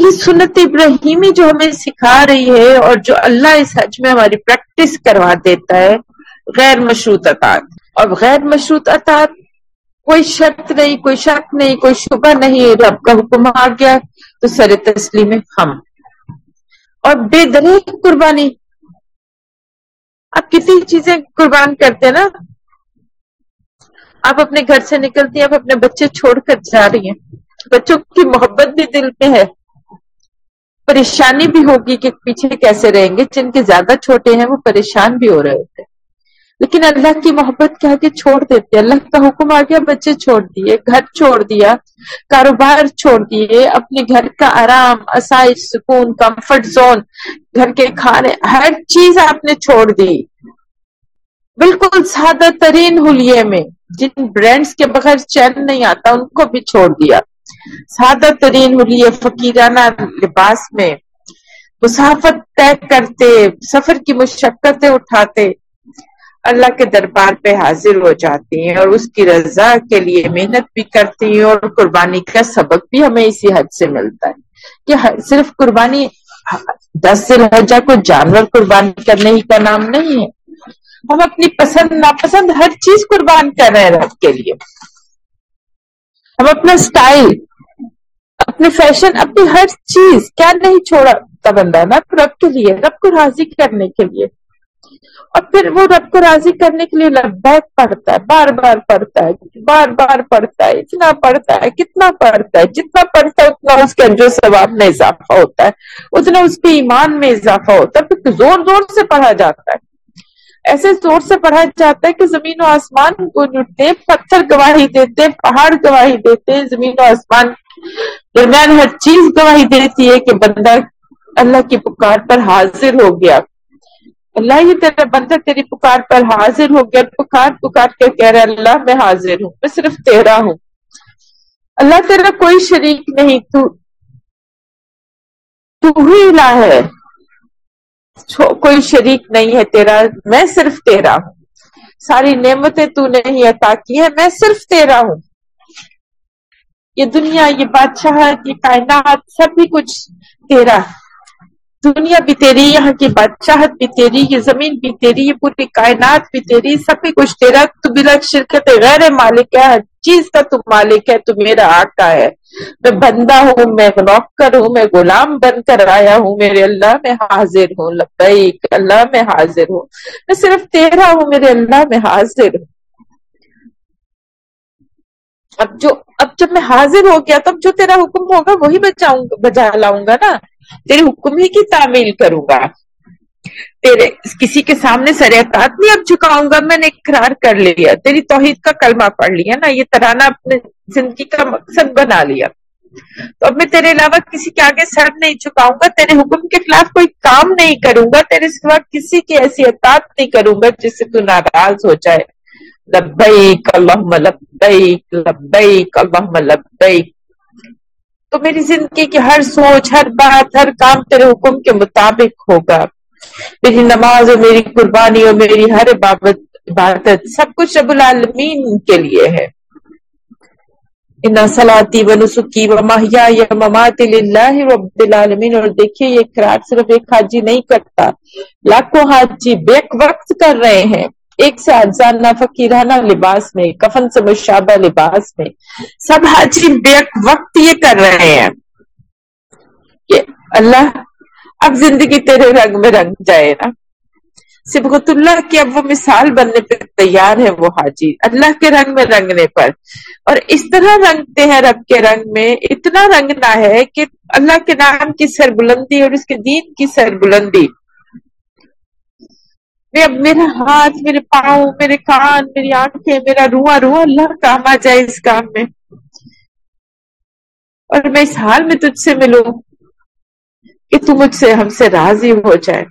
یہی سنت ابراہیمی جو ہمیں سکھا رہی ہے اور جو اللہ اس حج میں ہماری پریکٹس کروا دیتا ہے، غیر مشروط اطاعت۔ اور غیر مشروط اطاعت کوئی شرط نہیں، کوئی شک نہیں، کوئی شبہ نہیں رب کا حکم آ گیا تو سر تسلیم ہم۔ اور بے دلیل قربانی۔ آپ کتنی چیزیں قربان کرتے ہیں نا۔ آپ اپنے گھر سے نکلتی ہیں، آپ اپنے بچے چھوڑ کر جا رہی ہیں۔ بچوں کی محبت بھی دل میں ہے۔ پریشانی بھی ہوگی کہ پیچھے کیسے رہیں گے، جن کے زیادہ چھوٹے ہیں وہ پریشان بھی ہو رہے ہوتے لیکن اللہ کی محبت کیا کہ چھوڑ دیتے اللہ کا حکم آ گیا بچے چھوڑ دیے، گھر چھوڑ دیا، کاروبار چھوڑ دیے، اپنے گھر کا آرام، آسائش، سکون کمفرٹ زون گھر کے کھانے، ہر چیز آپ نے چھوڑ دی۔ بالکل سادہ ترین ہولیے میں جن برانڈس کے بغیر چین نہیں آتا، ان کو بھی چھوڑ دیا۔ سادہ ترین ہولیے فقیرانہ لباس میں مسافت طے کرتے، سفر کی مشقتیں اٹھاتے، اللہ کے دربار پہ حاضر ہو جاتی ہیں اور اس کی رضا کے لیے محنت بھی کرتی ہیں اور قربانی کا سبق بھی ہمیں اسی حد سے ملتا ہے کہ صرف قربانی، دس سے رجا کو جانور قربانی کرنے ہی کا نام نہیں ہے۔ ہم اپنی پسند، ناپسند ہر چیز قربان کر رہے ہیں رب کے لیے۔ ہم اپنا سٹائل اپنے فیشن اپنی ہر چیز، کیا نہیں چھوڑا بندہ نا رب کے لیے، رب کو راضی کرنے کے لیے۔ اور پھر وہ رب کو راضی کرنے کے لیے لبیک پڑھتا ہے، بار بار پڑھتا ہے، بار بار پڑھتا ہے، اتنا پڑھتا ہے، کتنا پڑھتا ہے، جتنا پڑھتا ہے، اتنا اس کے جو ثواب میں اضافہ ہوتا ہے، اتنا اس کے ایمان میں اضافہ ہوتا ہے، پھر زور زور سے پڑھا جاتا ہے۔ ایسے زور سے پڑھا جاتا ہے کہ زمین و آسمان کو جٹتے پتھر گواہی دیتے، پہاڑ گواہی دیتے، زمین و آسمان درمیان ہر چیز گواہی دیتی ہے کہ بندہ اللہ کی پکار پر حاضر ہو گیا۔ اللہ ہی تیرا بندہ تیری پکار پر حاضر ہو گیا۔ پکار پکار کے کہہ رہے اللہ میں حاضر ہوں، میں صرف تیرا ہوں۔ اللہ تیرا کوئی شریک نہیں، تو تو ہی الہ ہے۔ کوئی شریک نہیں ہے تیرا، میں صرف تیرا ہوں۔ ساری نعمتیں تو نے ہی عطا کی ہے میں صرف تیرا ہوں۔ یہ دنیا، یہ بادشاہ، یہ کائنات، سب بھی کچھ تیرا ہے۔ دنیا بھی تیری، یہاں کی بادشاہت بھی تیری، یہ زمین بھی تیری، یہ پوری کائنات بھی تیری، سب کچھ تیرا۔ تو بلا شرکت غیر مالک ہے، ہر چیز کا تو مالک ہے، تو میرا آقا ہے۔ میں بندہ ہوں، میں نوکر ہوں، میں غلام بن کر آیا ہوں، میرے اللہ میں حاضر ہوں، لبیک اللہ میں حاضر ہوں۔ میں صرف تیرا ہوں، میرے اللہ میں حاضر ہوں۔ اب جو، اب جب میں حاضر ہو گیا، تب جو تیرا حکم ہوگا، وہی بچاؤں بجا لاؤں گا نا۔ تیرے حکم ہی کی تعمیل کروں گا۔ تیرے کسی کے سامنے سریعت نہیں اب جھکاؤں گا، میں نے اقرار کر لیا، تیری توحید کا کلمہ پڑھ لیا نا، یہ ترانہ اپنے زندگی کا مقصد بنا لیا۔ تو اب میں تیرے علاوہ کسی کے آگے سر نہیں چکاؤں گا، تیرے حکم کے خلاف کوئی کام نہیں کروں گا، تیرے سوا کسی کی ایسی اطاعت نہیں کروں گا جس سے تو ناراض ہو جائے۔ لبیک اللہم لبیک لبیک اللہم لبیک۔ تو میری زندگی کی ہر سوچ، ہر بات، ہر کام تیرے حکم کے مطابق ہوگا۔ میری نماز اور میری قربانی اور میری ہر عبادت سب کچھ رب العالمین کے لیے ہے۔ سلاتی و نسخی و ماہیا یا ممات اللہ رب العالمین۔ اور دیکھیے، یہ اقرار صرف ایک حاجی نہیں کرتا، لاکھوں حاجی بیک وقت کر رہے ہیں۔ ایک سے افزانہ فقیرانہ لباس میں، کفن سے مشابہ لباس میں۔ سب حاجی بے وقت یہ کر رہے ہیں کہ اللہ، اب زندگی تیرے رنگ میں رنگ جائے نا۔ سبغت اللہ کی اب وہ مثال بننے پہ تیار ہے وہ حاجی۔ اللہ کے رنگ میں رنگنے پر۔ اور اس طرح رنگتے ہیں رب کے رنگ میں، اتنا رنگنا ہے کہ اللہ کے نام کی سربلندی اور اس کے دین کی سربلندی۔ میرا ہاتھ، میرے پاؤں، میرے کان، میری آنکھیں، میرا رواں رواں، اللہ کام آ جائے اس کام میں۔ اور میں اس حال میں تجھ سے ملوں کہ تو مجھ سے ہم سے راضی ہو جائے۔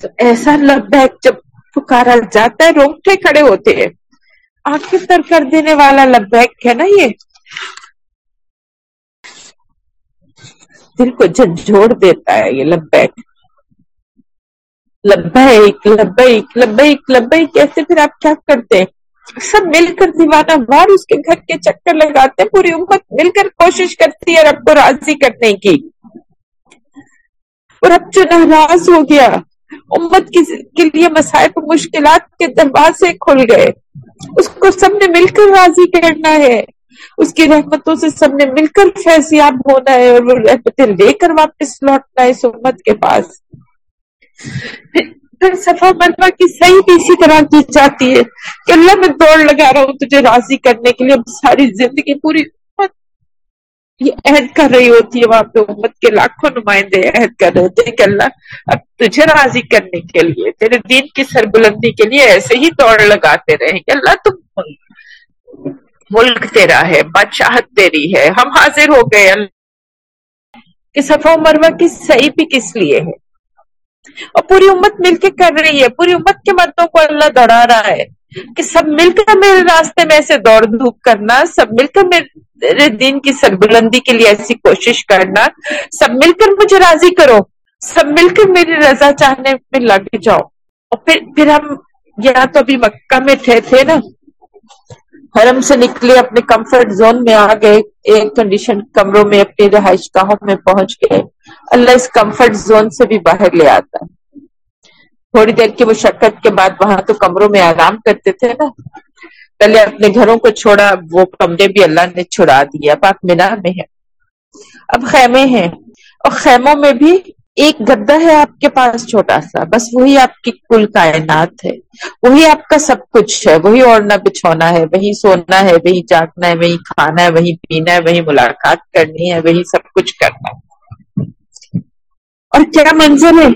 تو ایسا لبیک جب پکارا جاتا ہے رونگٹے کھڑے ہوتے ہیں۔ آخر تر کر دینے والا لبیک ہے نا یہ۔ دل کو جھنجھوڑ دیتا ہے یہ لبیک۔ لبیک لبیک لبیک لبیک کیسے پھر آپ کیا کرتے سب مل کر دیوانہ وار اس کے گھر کے چکر لگاتے پوری امت مل کر کوشش کرتی ہے رب کو راضی کرنے کی۔ اور اب جو ناراض ہو گیا، امت کے لیے مسائل مشکلات کے دروازے کھل گئے۔ اس کو سب نے مل کر راضی کرنا ہے۔ اس کی رحمتوں سے سب نے مل کر فیضیاب ہونا ہے اور وہ رحمتیں لے کر واپس لوٹنا ہے اس امت کے پاس۔ صفا مروا کی صحیح بھی اسی طرح کی جاتی ہے کہ اللہ میں دوڑ لگا رہا ہوں، تجھے راضی کرنے کے لیے ساری زندگی پوری امت یہ عہد کر رہی ہوتی ہے، وہاں پہ امت کے لاکھوں نمائندے عہد کر رہے ہوتے ہیں کہ اللہ اب تجھے راضی کرنے کے لیے، تیرے دین کی سربلندی کے لیے ایسے ہی دوڑ لگاتے رہیں کہ اللہ تم ملک تیرا ہے، بادشاہت تیری ہے، ہم حاضر ہو گئے، اللہ کہ صفا مروا کی صحیح بھی کس لیے ہے؟ اور پوری امت مل کے کر رہی ہے۔ پوری امت کے مردوں کو اللہ دوڑا رہا ہے کہ سب مل کر میرے راستے میں ایسے دوڑ دھوپ کرنا، سب مل کر میرے دین کی سربلندی کے لیے ایسی کوشش کرنا، سب مل کر مجھے راضی کرو، سب مل کر میری رضا چاہنے میں لگ جاؤ۔ اور پھر پھر ہم یہاں تو ابھی مکہ میں تھے تھے نا۔ حرم سے نکلے، اپنے کمفرٹ زون میں آ گئے ایک کنڈیشن کمروں میں اپنی رہائش گاہوں میں پہنچ گئے۔ اللہ اس کمفرٹ زون سے بھی باہر لے آتا۔ ہے تھوڑی دیر کی مشقت کے بعد وہاں تو کمروں میں آرام کرتے تھے نا۔ پہلے اپنے گھروں کو چھوڑا، وہ کمرے بھی اللہ نے چھڑا دیا پاک مینار میں ہے اب خیمے ہیں۔ اور خیموں میں بھی ایک گدا ہے آپ کے پاس چھوٹا سا، بس وہی آپ کی کل کائنات ہے۔ وہی آپ کا سب کچھ ہے، وہی اوڑھنا بچھونا ہے، وہی سونا ہے، وہی جاگنا ہے، وہی کھانا ہے، وہی پینا ہے، وہی ملاقات کرنی ہے، وہی سب کچھ کرنا ہے۔ اور کیا منظر ہے؟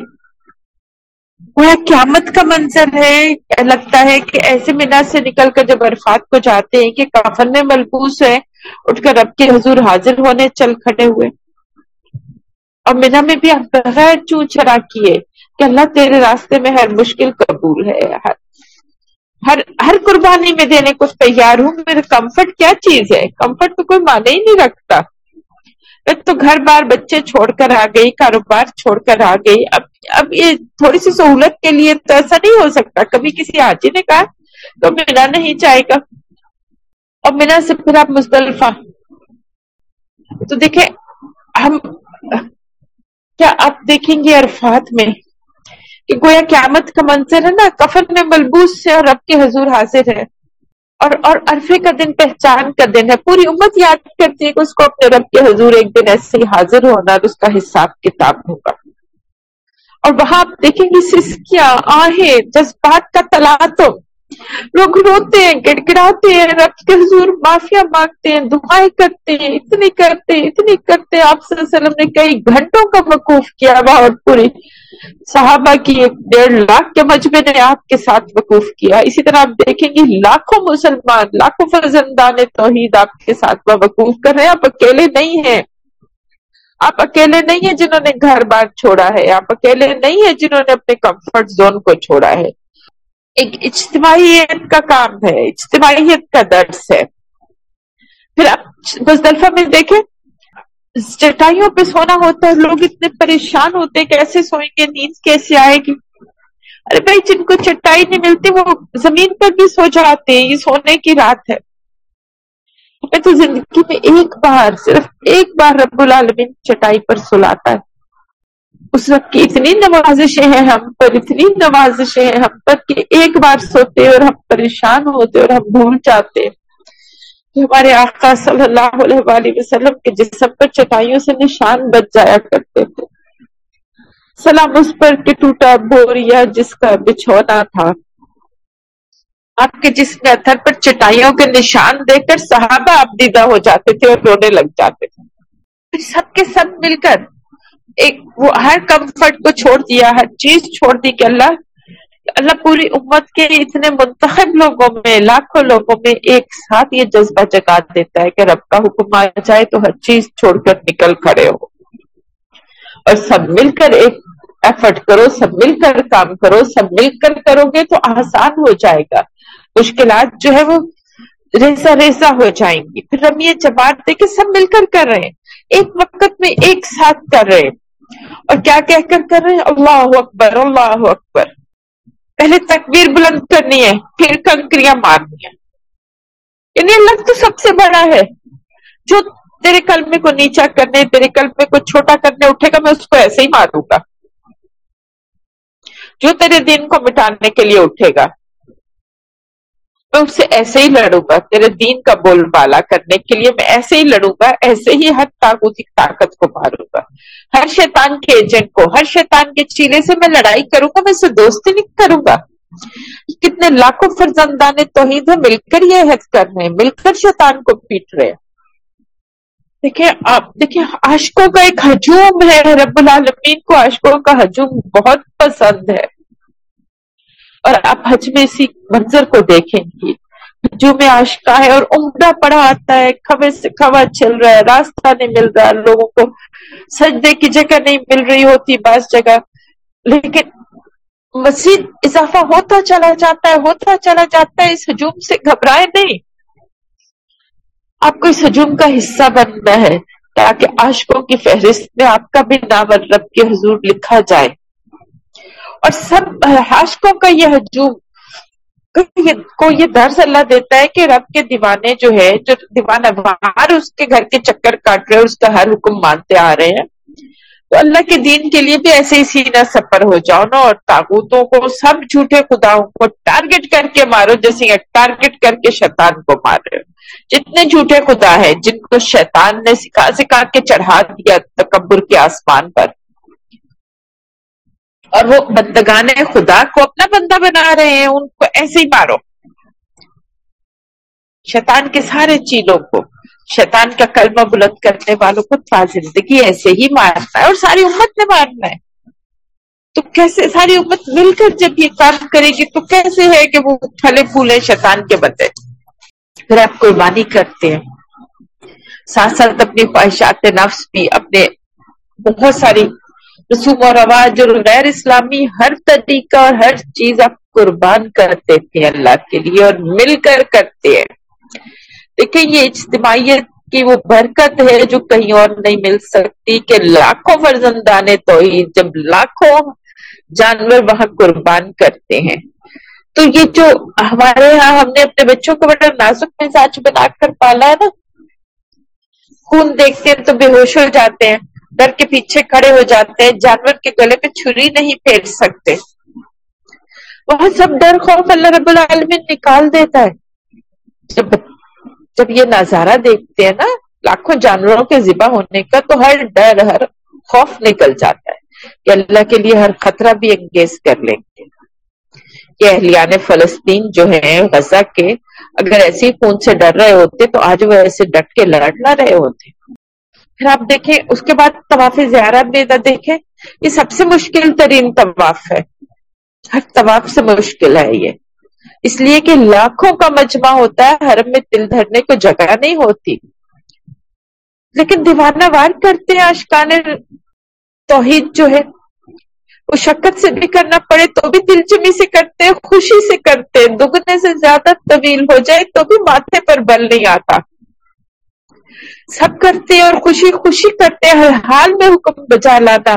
وہ قیامت کا منظر ہے۔ لگتا ہے کہ ایسے مینا سے نکل کر جب عرفات کو جاتے ہیں کہ کافن میں ملبوس ہے، اٹھ کر رب کے حضور حاضر ہونے چل کھڑے ہوئے۔ اور مینا میں بھی آپ بغیر چو چرا کیے کہ اللہ تیرے راستے میں ہر مشکل قبول ہے، ہر ہر ہر قربانی میں دینے کو تیار ہوں۔ میرے کمفرٹ کیا چیز ہے؟ کمفرٹ تو کوئی مانے ہی نہیں رکھتا۔ تو گھر بار بچے چھوڑ کر آ گئی، کاروبار چھوڑ کر آ گئی۔ اب اب یہ تھوڑی سی سہولت کے لیے تو ایسا نہیں ہو سکتا۔ کبھی کسی حاجی نے کہا، تو مینا نہیں چاہے گا۔ اور مینا سے پھر آپ مستلفہ۔ تو دیکھیں آپ دیکھیں گے عرفات میں کہ گویا قیامت کا منظر ہے نا کفن میں ملبوس سے اور رب کے حضور حاضر ہے۔ اور اور عرفے کا دن پہچان کا دن ہے۔ پوری امت یاد کرتی ہے کہ اس کو اپنے رب کے حضور ایک دن ایسے ہی حاضر ہونا اور اس کا حساب کتاب ہوگا۔ اور وہاں آپ دیکھیں گے سسکیاں، آہیں، جذبات کا تلاتم۔ لوگ روتے ہیں گڑ گڑاتے ہیں رب کے حضور معافیا مانگتے ہیں، دعائیں کرتے ہیں، اتنی کرتے ہیں اتنی کرتے۔ ہیں آپ صلی اللہ علیہ وسلم نے کئی گھنٹوں کا وقوف کیا اور پوری۔ صحابہ کی ایک ڈیڑھ لاکھ کے مجمع نے آپ کے ساتھ وقوف کیا۔ اسی طرح آپ دیکھیں گے لاکھوں مسلمان، لاکھوں فرزندان توحید آپ کے ساتھ وقوف کر رہے ہیں۔ آپ اکیلے نہیں ہیں۔ آپ اکیلے نہیں ہیں جنہوں نے گھر بار چھوڑا ہے۔ آپ اکیلے نہیں ہیں جنہوں نے اپنے کمفرٹ زون کو چھوڑا ہے۔ ایک اجتماعیت کا کام ہے، اجتماعیت کا درس ہے۔ پھر آپ مزدلفہ میں دیکھیں چٹائیوں پہ سونا ہوتا ہے، لوگ اتنے پریشان ہوتے ہیں، کیسے سوئیں گے، نیند کیسے آئے گی؟ ارے بھائی، جن کو چٹائی نہیں ملتی، وہ زمین پر بھی سو جاتے ہیں، یہ سونے کی رات ہے۔ میں تو زندگی میں ایک بار، صرف ایک بار رب العالمین چٹائی پر سلاتا ہے۔ اس وقت کی اتنی نوازشیں ہیں ہم پر، اتنی نوازشیں ہیں ہم پر کہ ایک بار سوتے اور ہم پریشان ہوتے اور ہم بھول جاتے۔ کہ ہمارے آقا صلی اللہ علیہ وآلہ وسلم کے جسم پر چٹائیوں سے نشان بچ جایا کرتے تھے۔ سلام اس پر کہ ٹوٹا بوریا جس کا بچھونا تھا۔ آپ کے جسم اتھر پر چٹائیوں کے نشان دے کر صحابہ آپ دیدہ ہو جاتے تھے اور رونے لگ جاتے تھے۔ سب کے سب مل کر ایک وہ ہر کمفرٹ کو چھوڑ دیا، ہر چیز چھوڑ دی کہ اللہ اللہ پوری امت کے اتنے منتخب لوگوں میں، لاکھوں لوگوں میں ایک ساتھ یہ جذبہ جگا دیتا ہے کہ رب کا حکم آ جائے تو ہر چیز چھوڑ کر نکل کھڑے ہو۔ اور سب مل کر ایک ایفرٹ کرو، سب مل کر کام کرو، سب مل کر کرو گے تو آسان ہو جائے گا۔ مشکلات جو ہے وہ ریزا ریزا ہو جائیں گی۔ پھر ہم یہ جماعت دے کے سب مل کر کر رہے ہیں، ایک وقت میں ایک ساتھ کر رہے ہیں۔ اور کیا کہہ کر کر رہے ہیں؟ اللہ اکبر اللہ اکبر۔ پہلے تکبیر بلند کرنی ہے، پھر کنکریاں مارنی ہے یعنی اللہ تو سب سے بڑا ہے۔ جو تیرے کلمے کو نیچا کرنے، تیرے کلمے کو چھوٹا کرنے اٹھے گا، میں اس کو ایسے ہی ماروں گا۔ جو تیرے دین کو مٹانے کے لیے اٹھے گا۔ میں اس سے ایسے ہی لڑوں گا۔ تیرے دین کا بول بالا کرنے کے لیے میں ایسے ہی لڑوں گا، ایسے ہی ہر طاقتی طاقت کو ماروں گا۔ ہر شیطان کے ایجنٹ کو، ہر شیطان کے چیلے سے میں لڑائی کروں گا، میں اسے دوستی نہیں کروں گا۔ کتنے لاکھوں فرزندان توحید ہیں مل کر یہ حد کر رہے ہیں، مل کر شیطان کو پیٹ رہے ہیں۔ دیکھیں آپ، دیکھیں عاشقوں کا ایک ہجوم ہے، رب العالمین کو عاشقوں کا ہجوم بہت پسند ہے۔ اور آپ حج میں اسی منظر کو دیکھیں گی۔ جو میں آشکا ہے اور عمدہ پڑا آتا ہے کھوے سے کھوا چل رہا ہے، راستہ نہیں مل رہا، لوگوں کو سجدے کی جگہ نہیں مل رہی ہوتی بعض جگہ۔ لیکن مزید اضافہ ہوتا چلا جاتا ہے، ہوتا چلا جاتا ہے، اس ہجوم سے گھبرائے نہیں۔ آپ کو اس ہجوم کا حصہ بننا ہے تاکہ عاشقوں کی فہرست میں آپ کا بھی نام رب کے حضور لکھا جائے۔ اور سب عاشقوں کا یہ ہجوم کو یہ درس اللہ دیتا ہے کہ رب کے دیوانے جو ہے، جو دیوانہ وار اس کے گھر کے چکر کاٹ رہے اس کا ہر حکم مانتے آ رہے ہیں۔ تو اللہ کے دین کے لیے بھی ایسے ہی سینہ سفر ہو جاؤ نا، اور تاغوتوں کو، سب جھوٹے خداؤں کو ٹارگٹ کر کے مارو، جیسے ٹارگٹ کر کے شیطان کو مار رہے ہو۔ جتنے جھوٹے خدا ہے جن کو شیطان نے سکھا سکھا کے چڑھا دیا تکبر کے آسمان پر اور وہ بندگان خدا کو اپنا بندہ بنا رہے ہیں، ان کو ایسے ہی مارو۔ شیطان کے سارے چیلوں کو، شیطان کا کلمہ بلند کرنے والوں کو تا زندگی ایسے ہی مارنا ہے اور ساری امت نے مارنا ہے۔ تو کیسے ساری امت مل کر جب یہ کام کرے گی، تو کیسے ہے کہ وہ پھلے پھولے شیطان کے بندے؟ پھر آپ قربانی کرتے ہیں۔ ساتھ ساتھ اپنی خواہشات نفس بھی اپنے بہت ساری رسوم و رواج اور غیر اسلامی ہر طریقہ اور ہر چیز آپ قربان کرتے تھے اللہ کے لیے اور مل کر کرتے ہیں۔ دیکھیں یہ اجتماعیت کی وہ برکت ہے جو کہیں اور نہیں مل سکتی کہ لاکھوں فرزندانے تو ہی جب لاکھوں جانور وہاں قربان کرتے ہیں۔ تو یہ جو ہمارے ہاں ہم نے اپنے بچوں کو بڑا نازک مزاج بنا کر پالا ہے نا، خون دیکھتے ہیں تو بے ہوش ہو جاتے ہیں۔ ڈر کے پیچھے کھڑے ہو جاتے ہیں، جانور کے گلے پہ چھری نہیں پھیر سکتے۔ وہاں سب ڈر خوف اللہ رب العالمین نکال دیتا ہے۔ جب جب یہ نظارہ دیکھتے ہیں نا، لاکھوں جانوروں کے ذبح ہونے کا، تو ہر ڈر، ہر خوف نکل جاتا ہے کہ اللہ کے لیے ہر خطرہ بھی انگیز کر لیں گے۔ کہ اہلیان فلسطین جو ہیں غزہ کے، اگر ایسے ہی خون سے ڈر رہے ہوتے تو آج وہ ایسے ڈٹ کے لڑ نہ رہے ہوتے۔ پھر آپ دیکھیں، اس کے بعد طواف زیارہ بیدہ دیکھیں یہ سب سے مشکل ترین طواف ہے۔ ہر طواف سے مشکل ہے یہ۔ اس لیے کہ لاکھوں کا مجمع ہوتا ہے، حرم میں دل دھرنے کو جگہ نہیں ہوتی۔ لیکن دیوانہ وار کرتے ہیں آشکان توحید جو ہے وہ شکت سے بھی کرنا پڑے تو بھی دلچمی سے کرتے ہیں خوشی سے کرتے ہیں دگنے سے زیادہ طویل ہو جائے تو بھی ماتھے پر بل نہیں آتا۔ سب کرتے اور خوشی خوشی کرتے، ہر حال میں حکم بجا لانا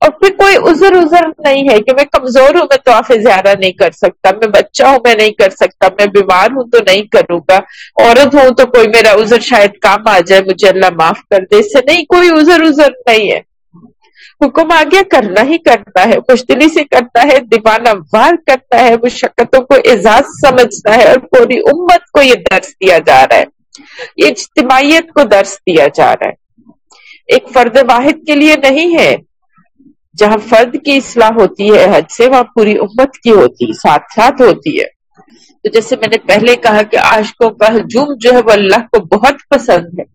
اور پھر کوئی عذر عذر نہیں ہے کہ میں کمزور ہوں، میں تو آف زیادہ نہیں کر سکتا، میں بچہ ہوں، میں نہیں کر سکتا، میں بیمار ہوں تو نہیں کروں گا۔ عورت ہوں تو کوئی میرا عذر شاید کام آ جائے، مجھے اللہ معاف کر دے۔ اس سے نہیں، کوئی عذر عذر نہیں ہے۔ حکم آگے کرنا ہی کرتا ہے خوش دلی سے کرتا ہے، دیوانہ وار کرتا ہے وہ شکتوں کو اعزاز سمجھتا ہے اور پوری امت کو یہ درس دیا جا رہا ہے۔ یہ اجتماعیت کو درس دیا جا رہا ہے۔ ایک فرد واحد کے لیے نہیں ہے۔ جہاں فرد کی اصلاح ہوتی ہے حج سے، وہاں پوری امت کی ہوتی، ساتھ ساتھ ہوتی ہے۔ تو جیسے میں نے پہلے کہا کہ عاشقوں کا ہجوم جو ہے وہ اللہ کو بہت پسند ہے۔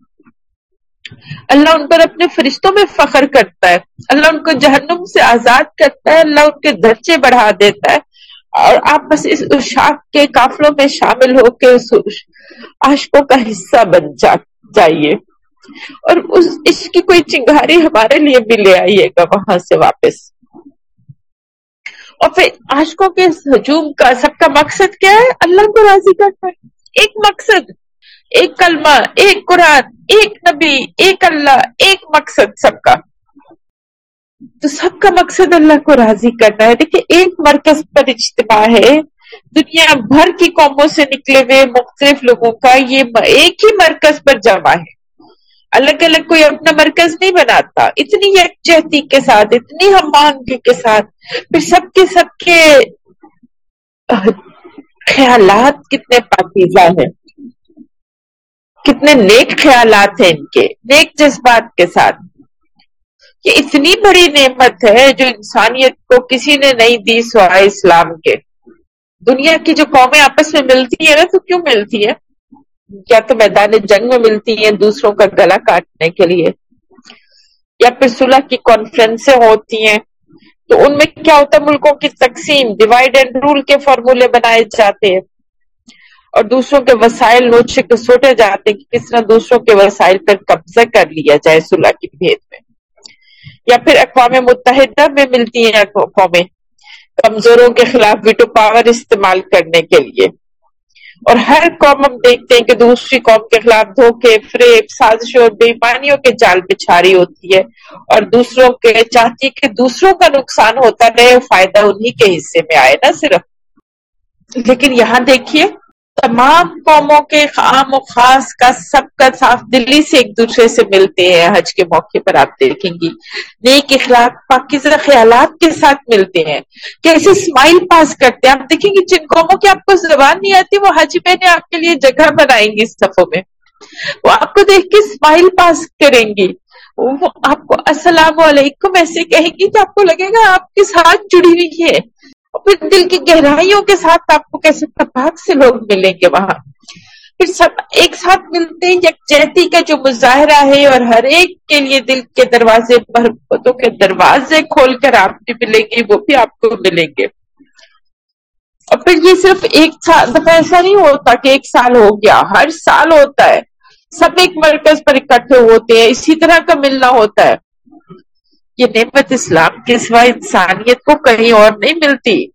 اللہ ان پر اپنے فرشتوں میں فخر کرتا ہے۔ اللہ ان کو جہنم سے آزاد کرتا ہے۔ اللہ ان کے درجے بڑھا دیتا ہے۔ اور آپ بس اس اشاق کے قافلوں میں شامل ہو کے اس عاشقوں کا حصہ بن جا جائیے۔ اور اس عشق کی کوئی چنگاری ہمارے لیے بھی لے آئیے گا وہاں سے واپس۔ اور پھر عاشقوں کے ہجوم کا سب کا مقصد کیا ہے؟ اللہ کو راضی کرنا۔ ہے ایک مقصد، ایک کلمہ، ایک قرآن، ایک نبی، ایک اللہ، ایک مقصد سب کا۔ تو سب کا مقصد اللہ کو راضی کرنا ہے۔ دیکھیے، ایک مرکز پر اجتماع ہے۔ دنیا بھر کی قوموں سے نکلے ہوئے مختلف لوگوں کا یہ ایک ہی مرکز پر جمع ہے۔ الگ الگ کوئی اپنا مرکز نہیں بناتا۔ اتنی یکجہتی کے ساتھ، اتنی ہم آہنگی کے ساتھ۔ پھر سب کے سب کے خیالات کتنے پاکیزہ ہیں۔ کتنے نیک خیالات ہیں ان کے، نیک جذبات کے ساتھ۔ یہ اتنی بڑی نعمت ہے جو انسانیت کو کسی نے نہیں دی سوائے اسلام کے۔ دنیا کی جو قومیں آپس میں ملتی ہیں نا، تو کیوں ملتی ہے یا تو میدان جنگ میں ملتی ہیں دوسروں کا گلا کاٹنے کے لیے، یا پھر صلح کی کانفرنسیں ہوتی ہیں۔ تو ان میں کیا ہوتا ہے؟ ملکوں کی تقسیم ڈیوائڈ اینڈ رول کے فارمولے بنائے جاتے ہیں۔ اور دوسروں کے وسائل نوچے کے سوٹے جاتے ہیں کہ کس طرح دوسروں کے وسائل پر قبضہ کر لیا جائے صلح کی بھید میں۔ یا پھر اقوام متحدہ میں ملتی ہیں قومیں کمزوروں کے خلاف ویٹو پاور استعمال کرنے کے لیے۔ اور ہر قوم ہم دیکھتے ہیں کہ دوسری قوم کے خلاف دھوکے، فریب، سازش اور بےمانیوں کے جال پچھاری ہوتی ہے۔ اور دوسروں کے چاہتی ہے کہ دوسروں کا نقصان ہوتا رہے، فائدہ انہی کے حصے میں آئے نا صرف۔ لیکن یہاں دیکھیے تمام قوموں کے عام و خاص کا سب کا صاف دلی سے ایک دوسرے سے ملتے ہیں حج کے موقع پر آپ دیکھیں گی۔ نیک اخلاق، پاکیزہ خیالات کے ساتھ ملتے ہیں۔ کیسے اسمائل پاس کرتے ہیں؟ آپ دیکھیں گی جن قوموں کی آپ کو زبان نہیں آتی، وہ حج بہنیں آپ کے لیے جگہ بنائیں گی اس صفوں میں۔ وہ آپ کو دیکھ کے اسمائل پاس کریں گی۔ وہ آپ کو السلام علیکم ایسے کہیں گی تو آپ کو لگے گا آپ کے ساتھ جڑی ہوئی ہے اور پھر دل کی گہرائیوں کے ساتھ آپ کو کیسے تپاک سے لوگ ملیں گے وہاں۔ پھر سب ایک ساتھ ملتے ہیں یکجہتی کا جو مظاہرہ ہے اور ہر ایک کے لیے دل کے دروازے محبتوں کے دروازے کھول کر آپ بھی ملیں گے، وہ بھی آپ کو ملیں گے۔ اور پھر یہ صرف ایک سال، دفعہ ایسا نہیں ہوتا کہ ایک سال ہو گیا، ہر سال ہوتا ہے۔ سب ایک مرکز پر اکٹھے ہوتے ہیں، اسی طرح کا ملنا ہوتا ہے۔ یہ نعمت اسلام کے سوا انسانیت کو کہیں اور نہیں ملتی۔